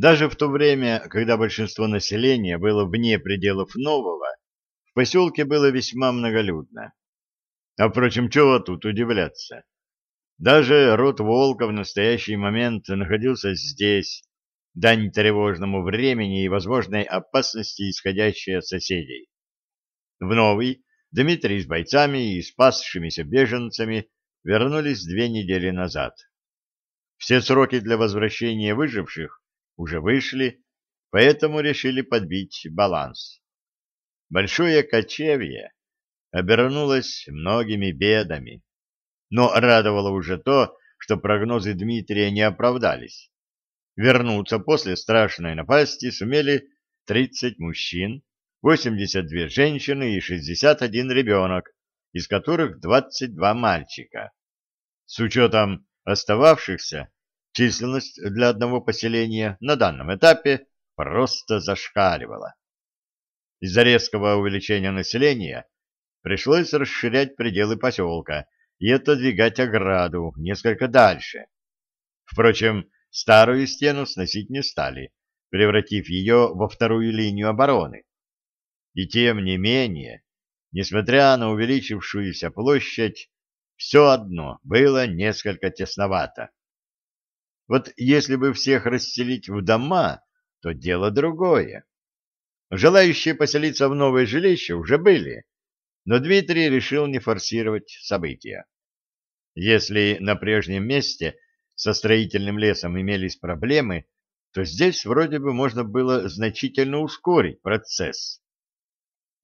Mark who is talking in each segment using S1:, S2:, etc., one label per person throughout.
S1: Даже в то время, когда большинство населения было вне пределов нового, в поселке было весьма многолюдно. А, впрочем, чего тут удивляться? Даже род волка в настоящий момент находился здесь, дань тревожному времени и возможной опасности, исходящей от соседей. В новый Дмитрий с бойцами и спасшимися беженцами вернулись две недели назад. Все сроки для возвращения выживших уже вышли, поэтому решили подбить баланс. Большое кочевье обернулось многими бедами. Но радовало уже то, что прогнозы Дмитрия не оправдались. Вернуться после страшной напасти сумели 30 мужчин, 82 женщины и 61 ребенок, из которых 22 мальчика. С учетом остававшихся, численность для одного поселения на данном этапе просто зашкаливала. Из-за резкого увеличения населения пришлось расширять пределы поселка и отодвигать ограду несколько дальше. Впрочем, старую стену сносить не стали, превратив ее во вторую линию обороны. И тем не менее, несмотря на увеличившуюся площадь, все одно было несколько тесновато. Вот если бы всех расселить в дома, то дело другое. Желающие поселиться в новое жилище уже были, но Дмитрий решил не форсировать события. Если на прежнем месте со строительным лесом имелись проблемы, то здесь вроде бы можно было значительно ускорить процесс.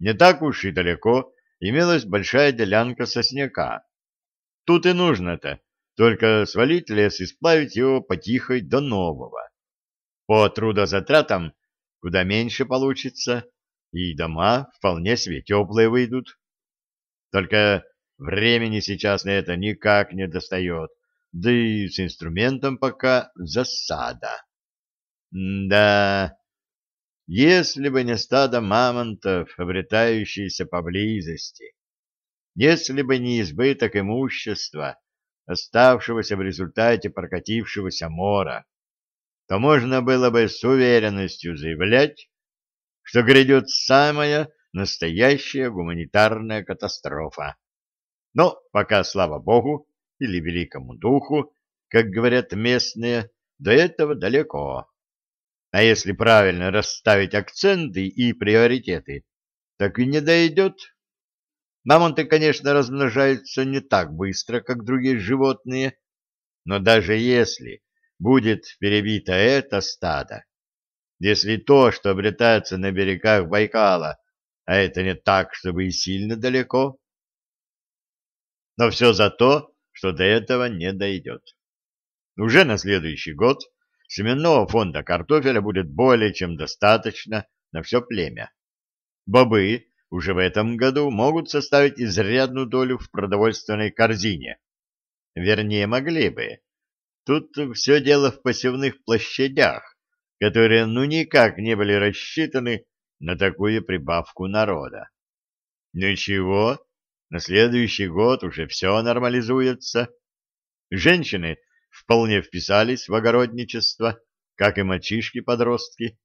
S1: Не так уж и далеко имелась большая делянка сосняка. Тут и нужно-то только свалить лес и сплавить его потихой до нового. По трудозатратам куда меньше получится, и дома вполне себе теплые выйдут. Только времени сейчас на это никак не достает, да и с инструментом пока засада. М да, если бы не стадо мамонтов, обретающиеся поблизости, если бы не избыток имущества, оставшегося в результате прокатившегося мора, то можно было бы с уверенностью заявлять, что грядет самая настоящая гуманитарная катастрофа. Но пока, слава богу, или великому духу, как говорят местные, до этого далеко. А если правильно расставить акценты и приоритеты, так и не дойдет. Мамонты, конечно, размножаются не так быстро, как другие животные, но даже если будет перебито это стадо, если то, что обретается на берегах Байкала, а это не так, чтобы и сильно далеко, но все за то, что до этого не дойдет. Уже на следующий год семенного фонда картофеля будет более чем достаточно на все племя. Бобы уже в этом году могут составить изрядную долю в продовольственной корзине. Вернее, могли бы. Тут все дело в посевных площадях, которые ну никак не были рассчитаны на такую прибавку народа. Ничего, на следующий год уже все нормализуется. Женщины вполне вписались в огородничество, как и мальчишки-подростки.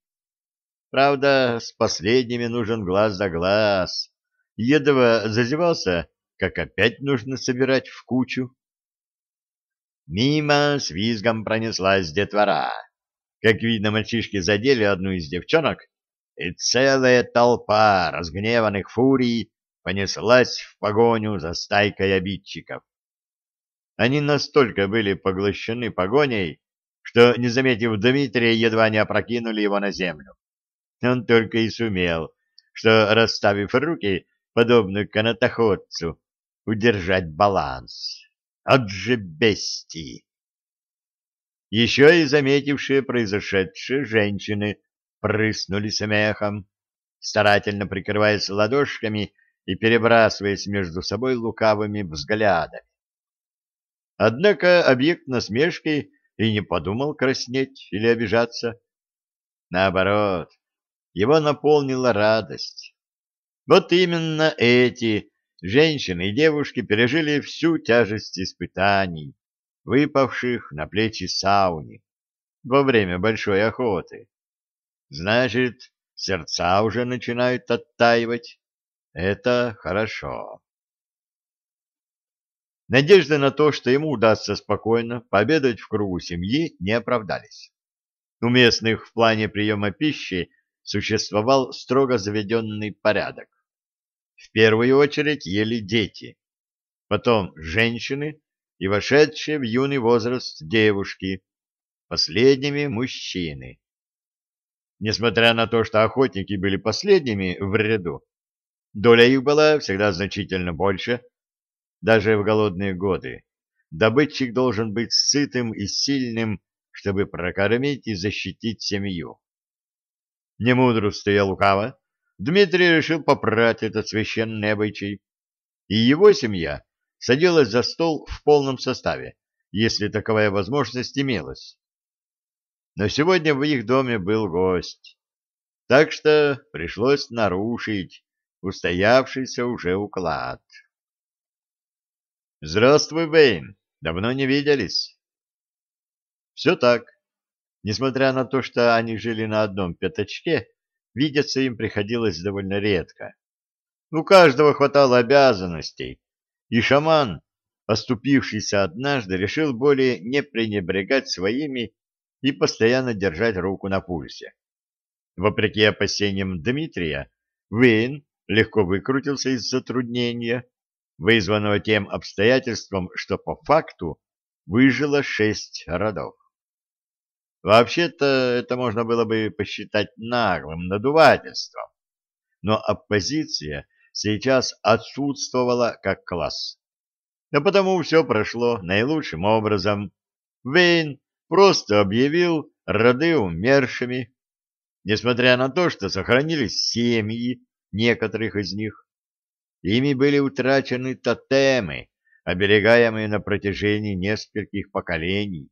S1: Правда, с последними нужен глаз за глаз. Едва зазевался, как опять нужно собирать в кучу. Мимо с визгом пронеслась детвора. Как видно, мальчишки задели одну из девчонок, и целая толпа разгневанных фурий понеслась в погоню за стайкой обидчиков. Они настолько были поглощены погоней, что, не заметив Дмитрия, едва не опрокинули его на землю. Он только и сумел, что, расставив руки, подобно канатоходцу, удержать баланс. От же бестии! Еще и заметившие произошедшее женщины прыснули смехом, старательно прикрываясь ладошками и перебрасываясь между собой лукавыми взглядами. Однако объект насмешки и не подумал краснеть или обижаться. Наоборот, его наполнила радость. Вот именно эти женщины и девушки пережили всю тяжесть испытаний, выпавших на плечи сауни. во время большой охоты. Значит, сердца уже начинают оттаивать. Это хорошо. Надежды на то, что ему удастся спокойно пообедать в кругу семьи, не оправдались. У местных в плане приема пищи существовал строго заведенный порядок. В первую очередь ели дети, потом женщины и вошедшие в юный возраст девушки, последними мужчины. Несмотря на то, что охотники были последними в ряду, доля их была всегда значительно больше, даже в голодные годы. Добытчик должен быть сытым и сильным, чтобы прокормить и защитить семью. Не мудрствуя лукаво, Дмитрий решил попрать этот священный обычай, и его семья садилась за стол в полном составе, если таковая возможность имелась. Но сегодня в их доме был гость, так что пришлось нарушить устоявшийся уже уклад. «Здравствуй, Бэйн! Давно не виделись?» Все так. Несмотря на то, что они жили на одном пятачке, видеться им приходилось довольно редко. У каждого хватало обязанностей, и шаман, оступившийся однажды, решил более не пренебрегать своими и постоянно держать руку на пульсе. Вопреки опасениям Дмитрия, Вейн легко выкрутился из затруднения, вызванного тем обстоятельством, что по факту выжило шесть родов. Вообще-то это можно было бы посчитать наглым надувательством, но оппозиция сейчас отсутствовала как класс. А потому все прошло наилучшим образом. Вейн просто объявил роды умершими, несмотря на то, что сохранились семьи некоторых из них. Ими были утрачены тотемы, оберегаемые на протяжении нескольких поколений.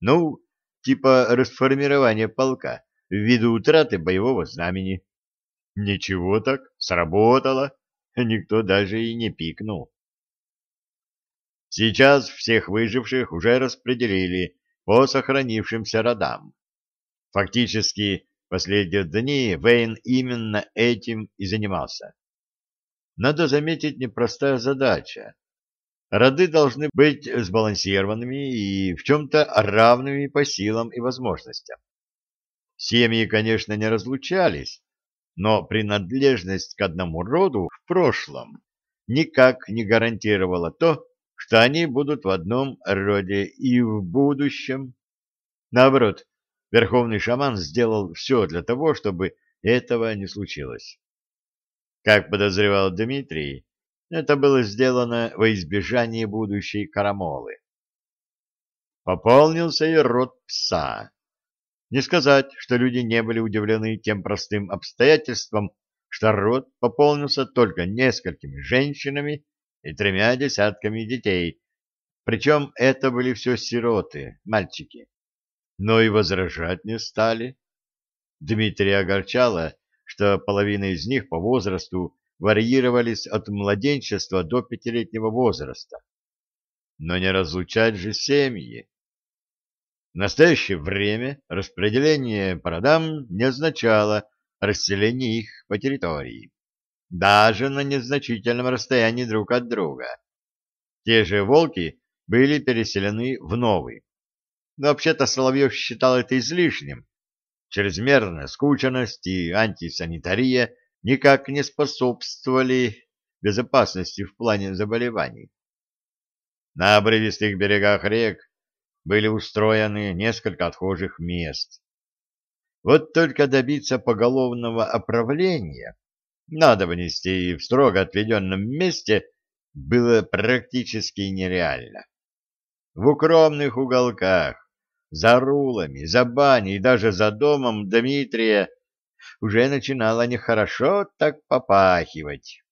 S1: Ну, типа расформирования полка ввиду утраты боевого знамени. Ничего так, сработало, никто даже и не пикнул. Сейчас всех выживших уже распределили по сохранившимся родам. Фактически, последние дни Вейн именно этим и занимался. Надо заметить непростая задача роды должны быть сбалансированными и в чем-то равными по силам и возможностям. Семьи, конечно, не разлучались, но принадлежность к одному роду в прошлом никак не гарантировала то, что они будут в одном роде и в будущем. Наоборот, верховный шаман сделал все для того, чтобы этого не случилось. Как подозревал Дмитрий, это было сделано во избежание будущей карамолы. Пополнился и род пса. Не сказать, что люди не были удивлены тем простым обстоятельством, что род пополнился только несколькими женщинами и тремя десятками детей, причем это были все сироты, мальчики. Но и возражать не стали. Дмитрия огорчало, что половина из них по возрасту варьировались от младенчества до пятилетнего возраста. Но не разлучать же семьи. В настоящее время распределение по родам не означало расселение их по территории, даже на незначительном расстоянии друг от друга. Те же волки были переселены в новый. Но вообще-то Соловьев считал это излишним. Чрезмерная скученность и антисанитария никак не способствовали безопасности в плане заболеваний. На обрывистых берегах рек были устроены несколько отхожих мест. Вот только добиться поголовного оправления надо внести в строго отведенном месте было практически нереально. В укромных уголках, за рулами, за баней и даже за домом Дмитрия уже начинало нехорошо так попахивать.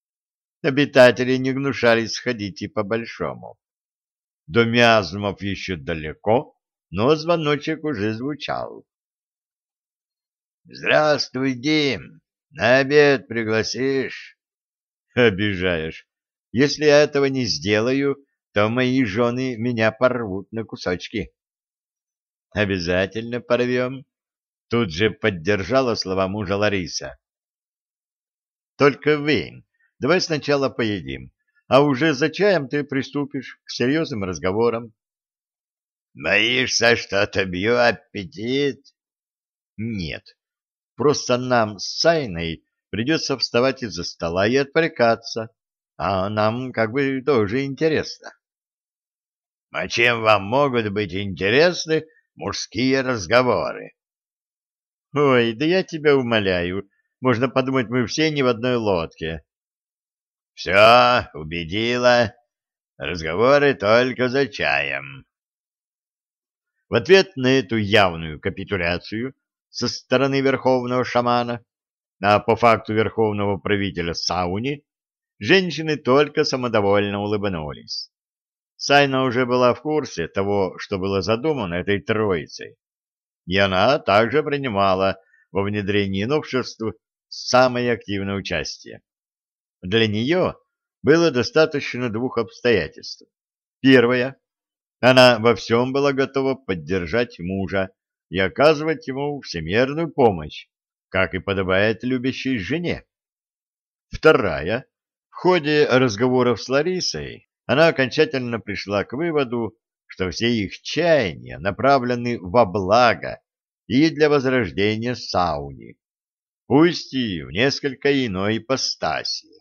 S1: Обитатели не гнушались сходить и по-большому. До миазмов еще далеко, но звоночек уже звучал. — Здравствуй, Дим! На обед пригласишь? — Обижаешь. Если я этого не сделаю, то мои жены меня порвут на кусочки. Обязательно порвем. Тут же поддержала слова мужа Лариса. Только, Вейн, давай сначала поедим, а уже за чаем ты приступишь к серьезным разговорам.
S2: Боишься, что отобью аппетит?
S1: Нет, просто нам с Сайной придется вставать из-за стола и отвлекаться, а нам как бы тоже интересно.
S2: А чем вам могут быть интересны мужские разговоры?
S1: Ой, да я тебя умоляю, можно подумать, мы все не в одной лодке.
S2: Все, убедила. Разговоры только за чаем.
S1: В ответ на эту явную капитуляцию со стороны верховного шамана, а по факту верховного правителя Сауни, женщины только самодовольно улыбнулись. Сайна уже была в курсе того, что было задумано этой троицей, и она также принимала во внедрении новшеств самое активное участие. Для нее было достаточно двух обстоятельств. Первое. Она во всем была готова поддержать мужа и оказывать ему всемерную помощь, как и подобает любящей жене. Вторая. В ходе разговоров с Ларисой она окончательно пришла к выводу, что все их чаяния направлены во благо и для возрождения сауни, пусть и в несколько иной ипостаси.